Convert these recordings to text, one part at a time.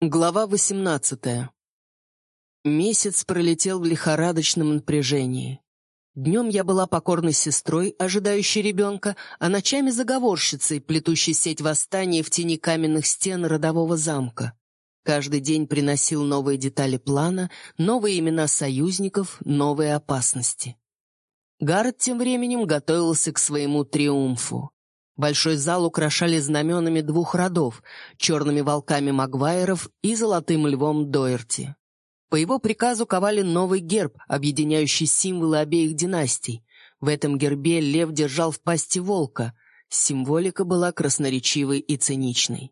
Глава 18. Месяц пролетел в лихорадочном напряжении. Днем я была покорной сестрой, ожидающей ребенка, а ночами заговорщицей, плетущей сеть восстания в тени каменных стен родового замка. Каждый день приносил новые детали плана, новые имена союзников, новые опасности. Гаррет тем временем готовился к своему триумфу. Большой зал украшали знаменами двух родов — черными волками Магуайров и золотым львом Дойерти. По его приказу ковали новый герб, объединяющий символы обеих династий. В этом гербе лев держал в пасти волка. Символика была красноречивой и циничной.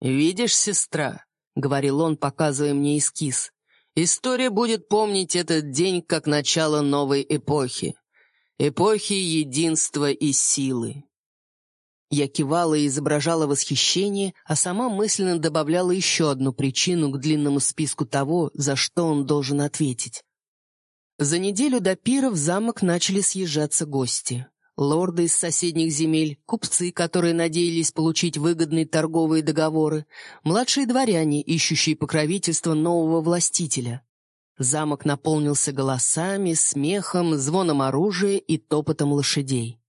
«Видишь, сестра?» — говорил он, показывая мне эскиз. «История будет помнить этот день как начало новой эпохи. Эпохи единства и силы. Я кивала и изображала восхищение, а сама мысленно добавляла еще одну причину к длинному списку того, за что он должен ответить. За неделю до пира в замок начали съезжаться гости. Лорды из соседних земель, купцы, которые надеялись получить выгодные торговые договоры, младшие дворяне, ищущие покровительство нового властителя. Замок наполнился голосами, смехом, звоном оружия и топотом лошадей.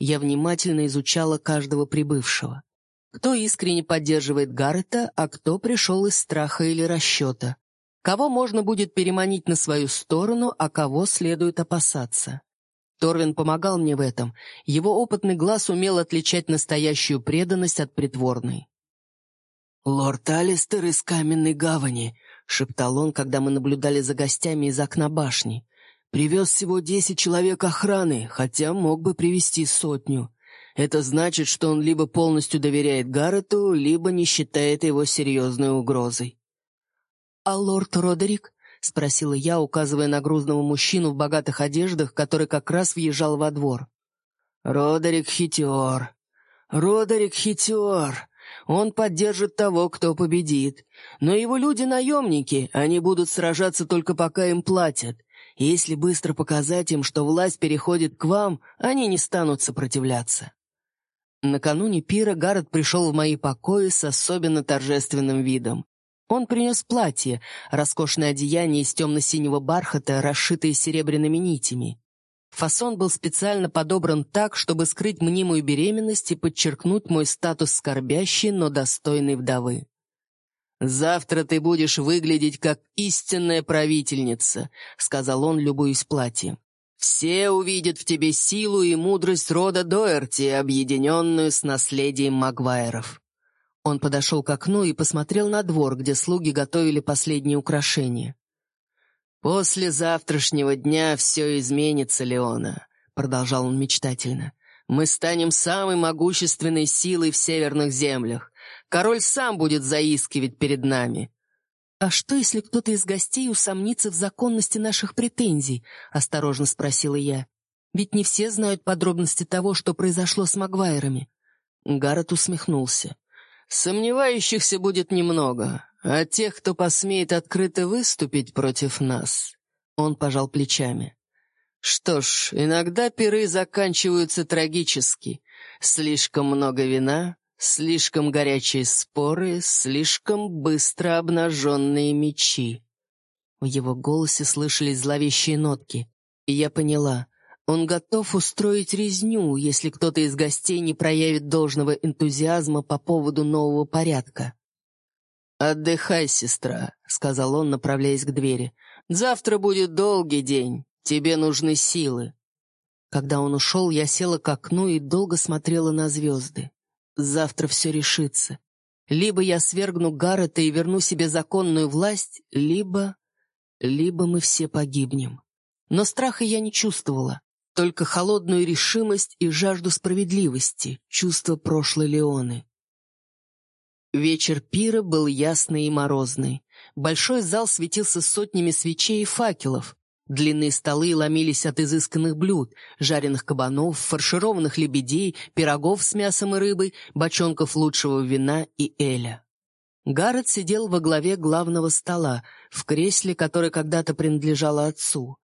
Я внимательно изучала каждого прибывшего. Кто искренне поддерживает Гаррета, а кто пришел из страха или расчета. Кого можно будет переманить на свою сторону, а кого следует опасаться. Торвин помогал мне в этом. Его опытный глаз умел отличать настоящую преданность от притворной. «Лорд Алистер из Каменной Гавани», — шептал он, когда мы наблюдали за гостями из окна башни. Привез всего десять человек охраны, хотя мог бы привести сотню. Это значит, что он либо полностью доверяет Гаррету, либо не считает его серьезной угрозой. «А лорд Родерик?» — спросила я, указывая на грузного мужчину в богатых одеждах, который как раз въезжал во двор. «Родерик хитер. Родерик хитер. Он поддержит того, кто победит. Но его люди — наемники, они будут сражаться только пока им платят. Если быстро показать им, что власть переходит к вам, они не станут сопротивляться. Накануне пира Гаррет пришел в мои покои с особенно торжественным видом. Он принес платье, роскошное одеяние из темно-синего бархата, расшитое серебряными нитями. Фасон был специально подобран так, чтобы скрыть мнимую беременность и подчеркнуть мой статус скорбящей, но достойной вдовы. «Завтра ты будешь выглядеть как истинная правительница», — сказал он, любуясь платьем. «Все увидят в тебе силу и мудрость рода Доерти, объединенную с наследием Магуайров». Он подошел к окну и посмотрел на двор, где слуги готовили последние украшения. «После завтрашнего дня все изменится, Леона», — продолжал он мечтательно. «Мы станем самой могущественной силой в северных землях. Король сам будет заискивать перед нами». «А что, если кто-то из гостей усомнится в законности наших претензий?» — осторожно спросила я. «Ведь не все знают подробности того, что произошло с Магуайрами». Гаррет усмехнулся. «Сомневающихся будет немного, а тех, кто посмеет открыто выступить против нас...» Он пожал плечами. «Что ж, иногда пиры заканчиваются трагически. Слишком много вина, Слишком горячие споры, слишком быстро обнаженные мечи. В его голосе слышались зловещие нотки, и я поняла, он готов устроить резню, если кто-то из гостей не проявит должного энтузиазма по поводу нового порядка. «Отдыхай, сестра», — сказал он, направляясь к двери. «Завтра будет долгий день, тебе нужны силы». Когда он ушел, я села к окну и долго смотрела на звезды. Завтра все решится. Либо я свергну Гаррета и верну себе законную власть, либо... либо мы все погибнем. Но страха я не чувствовала, только холодную решимость и жажду справедливости, чувство прошлой Леоны. Вечер пира был ясный и морозный. Большой зал светился сотнями свечей и факелов. Длинные столы ломились от изысканных блюд, жареных кабанов, фаршированных лебедей, пирогов с мясом и рыбой, бочонков лучшего вина и эля. Гаррет сидел во главе главного стола, в кресле, которое когда-то принадлежало отцу.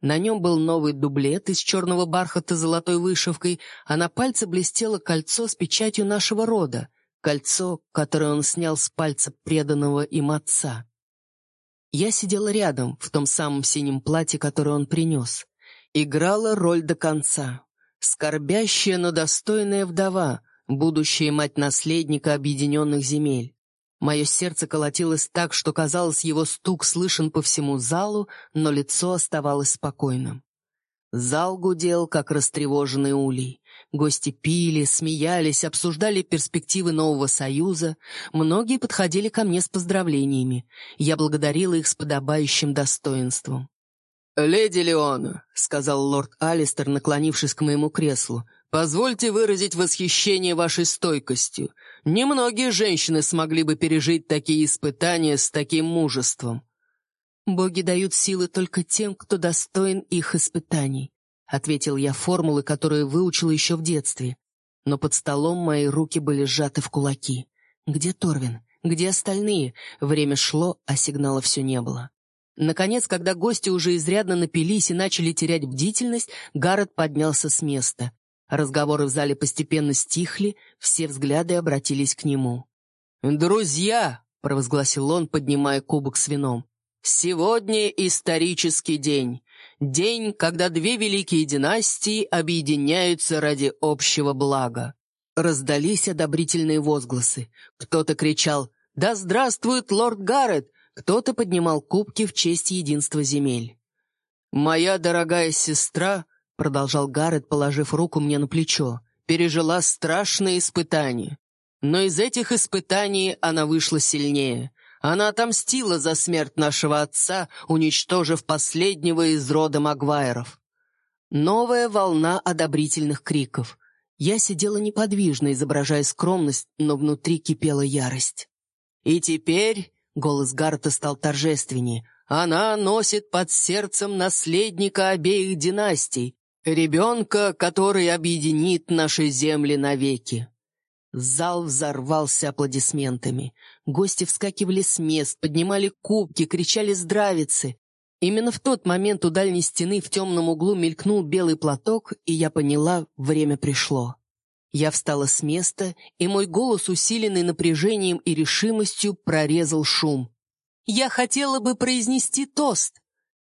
На нем был новый дублет из черного бархата с золотой вышивкой, а на пальце блестело кольцо с печатью нашего рода, Кольцо, которое он снял с пальца преданного им отца. Я сидела рядом, в том самом синем платье, которое он принес. Играла роль до конца. Скорбящая, но достойная вдова, будущая мать наследника объединенных земель. Мое сердце колотилось так, что, казалось, его стук слышен по всему залу, но лицо оставалось спокойным. Зал гудел, как растревоженный улей. Гости пили, смеялись, обсуждали перспективы нового союза. Многие подходили ко мне с поздравлениями. Я благодарила их с подобающим достоинством. «Леди Леона», — сказал лорд Алистер, наклонившись к моему креслу, «позвольте выразить восхищение вашей стойкостью. Немногие женщины смогли бы пережить такие испытания с таким мужеством». «Боги дают силы только тем, кто достоин их испытаний», — ответил я формулы, которые выучила еще в детстве. Но под столом мои руки были сжаты в кулаки. «Где Торвин? Где остальные?» Время шло, а сигнала все не было. Наконец, когда гости уже изрядно напились и начали терять бдительность, Гаррет поднялся с места. Разговоры в зале постепенно стихли, все взгляды обратились к нему. «Друзья!» — провозгласил он, поднимая кубок с вином. «Сегодня исторический день. День, когда две великие династии объединяются ради общего блага». Раздались одобрительные возгласы. Кто-то кричал «Да здравствует лорд Гаррет! Кто-то поднимал кубки в честь единства земель. «Моя дорогая сестра», — продолжал Гаррет, положив руку мне на плечо, «пережила страшные испытания. Но из этих испытаний она вышла сильнее. Она отомстила за смерть нашего отца, уничтожив последнего из рода Магуайров». Новая волна одобрительных криков. Я сидела неподвижно, изображая скромность, но внутри кипела ярость. «И теперь Голос Гарта стал торжественнее. «Она носит под сердцем наследника обеих династий, ребенка, который объединит наши земли навеки». Зал взорвался аплодисментами. Гости вскакивали с мест, поднимали кубки, кричали «Здравицы!». Именно в тот момент у дальней стены в темном углу мелькнул белый платок, и я поняла, время пришло. Я встала с места, и мой голос, усиленный напряжением и решимостью, прорезал шум. «Я хотела бы произнести тост!»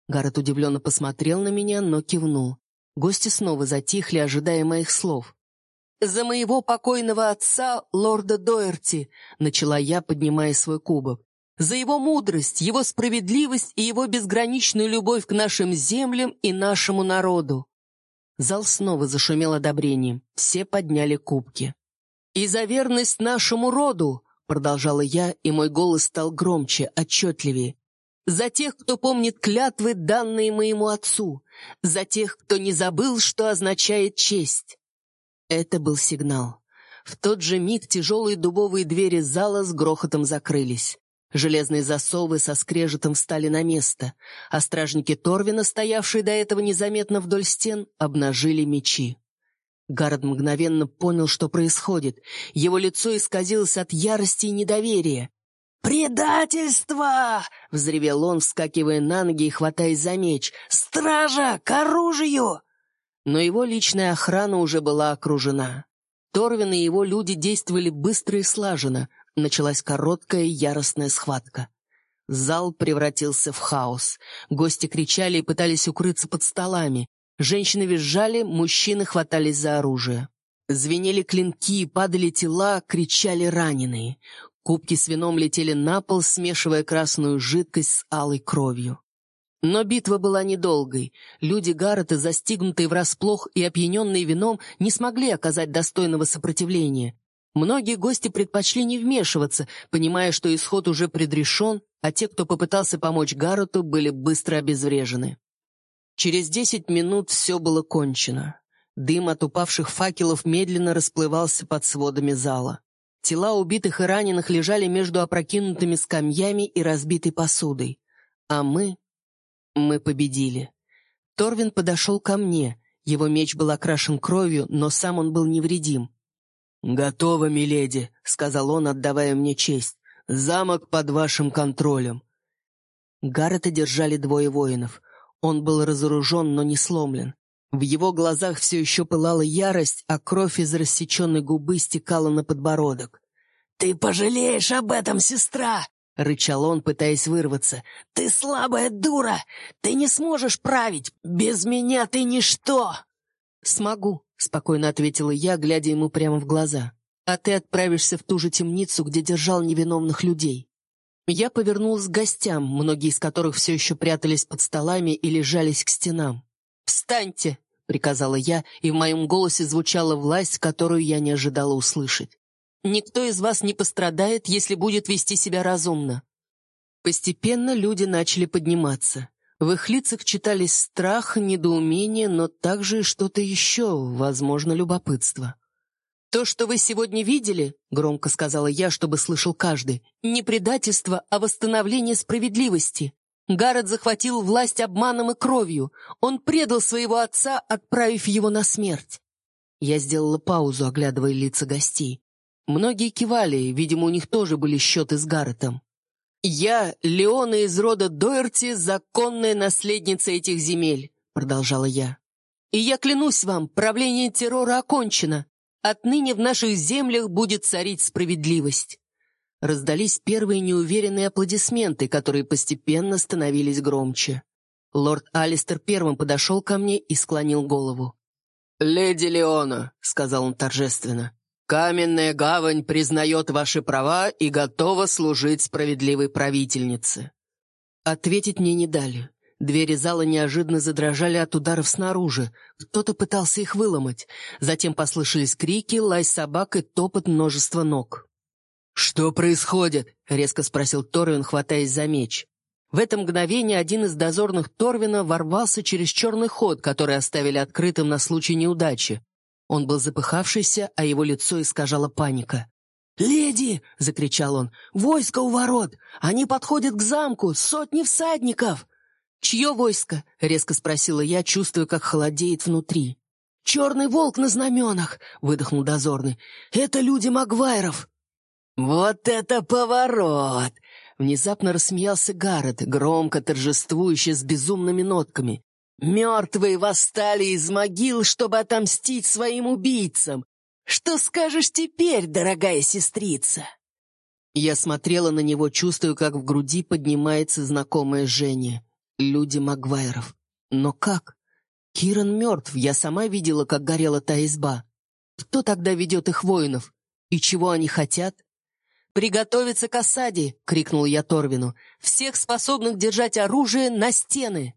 Гаррет удивленно посмотрел на меня, но кивнул. Гости снова затихли, ожидая моих слов. «За моего покойного отца, лорда Доерти», — начала я, поднимая свой кубок. «За его мудрость, его справедливость и его безграничную любовь к нашим землям и нашему народу. Зал снова зашумел одобрением. Все подняли кубки. «И за верность нашему роду!» — продолжала я, и мой голос стал громче, отчетливее. «За тех, кто помнит клятвы, данные моему отцу! За тех, кто не забыл, что означает честь!» Это был сигнал. В тот же миг тяжелые дубовые двери зала с грохотом закрылись. Железные засовы со скрежетом встали на место, а стражники Торвина, стоявшие до этого незаметно вдоль стен, обнажили мечи. Гаррет мгновенно понял, что происходит. Его лицо исказилось от ярости и недоверия. «Предательство!» — взревел он, вскакивая на ноги и хватаясь за меч. «Стража! К оружию!» Но его личная охрана уже была окружена. Торвин и его люди действовали быстро и слаженно — Началась короткая яростная схватка. Зал превратился в хаос. Гости кричали и пытались укрыться под столами. Женщины визжали, мужчины хватались за оружие. Звенели клинки, падали тела, кричали раненые. Кубки с вином летели на пол, смешивая красную жидкость с алой кровью. Но битва была недолгой. Люди Гаррета, застигнутые врасплох и опьяненные вином, не смогли оказать достойного сопротивления. Многие гости предпочли не вмешиваться, понимая, что исход уже предрешен, а те, кто попытался помочь Гаррету, были быстро обезврежены. Через десять минут все было кончено. Дым от упавших факелов медленно расплывался под сводами зала. Тела убитых и раненых лежали между опрокинутыми скамьями и разбитой посудой. А мы... мы победили. Торвин подошел ко мне. Его меч был окрашен кровью, но сам он был невредим. «Готово, миледи», — сказал он, отдавая мне честь. «Замок под вашим контролем». Гаррета держали двое воинов. Он был разоружен, но не сломлен. В его глазах все еще пылала ярость, а кровь из рассеченной губы стекала на подбородок. «Ты пожалеешь об этом, сестра!» — рычал он, пытаясь вырваться. «Ты слабая дура! Ты не сможешь править! Без меня ты ничто!» «Смогу», — спокойно ответила я, глядя ему прямо в глаза. «А ты отправишься в ту же темницу, где держал невиновных людей». Я повернулась к гостям, многие из которых все еще прятались под столами и лежались к стенам. «Встаньте!» — приказала я, и в моем голосе звучала власть, которую я не ожидала услышать. «Никто из вас не пострадает, если будет вести себя разумно». Постепенно люди начали подниматься. В их лицах читались страх, недоумение, но также и что-то еще, возможно, любопытство. «То, что вы сегодня видели, — громко сказала я, чтобы слышал каждый, — не предательство, а восстановление справедливости. Гаррет захватил власть обманом и кровью. Он предал своего отца, отправив его на смерть. Я сделала паузу, оглядывая лица гостей. Многие кивали, видимо, у них тоже были счеты с Гарретом. «Я, Леона из рода Дойерти, законная наследница этих земель», — продолжала я. «И я клянусь вам, правление террора окончено. Отныне в наших землях будет царить справедливость». Раздались первые неуверенные аплодисменты, которые постепенно становились громче. Лорд Алистер первым подошел ко мне и склонил голову. «Леди Леона», — сказал он торжественно, — «каменная гавань признает ваши права и готова служить справедливой правительнице». Ответить мне не дали. Двери зала неожиданно задрожали от ударов снаружи. Кто-то пытался их выломать. Затем послышались крики, лай собак и топот множества ног. «Что происходит?» — резко спросил Торвин, хватаясь за меч. В это мгновение один из дозорных Торвина ворвался через черный ход, который оставили открытым на случай неудачи. Он был запыхавшийся, а его лицо искажала паника. «Леди!» — закричал он. «Войско у ворот! Они подходят к замку! Сотни всадников!» «Чье войско?» — резко спросила я, чувствуя, как холодеет внутри. «Черный волк на знаменах!» — выдохнул дозорный. «Это люди Магвайров!» «Вот это поворот!» Внезапно рассмеялся Гаррет, громко торжествующе с безумными нотками. «Мертвые восстали из могил, чтобы отомстить своим убийцам! Что скажешь теперь, дорогая сестрица?» Я смотрела на него, чувствуя, как в груди поднимается знакомое жжение люди Магвайров. Но как? Киран мертв, я сама видела, как горела та изба. Кто тогда ведет их воинов? И чего они хотят? «Приготовиться к осаде!» — крикнул я Торвину. «Всех способных держать оружие на стены!»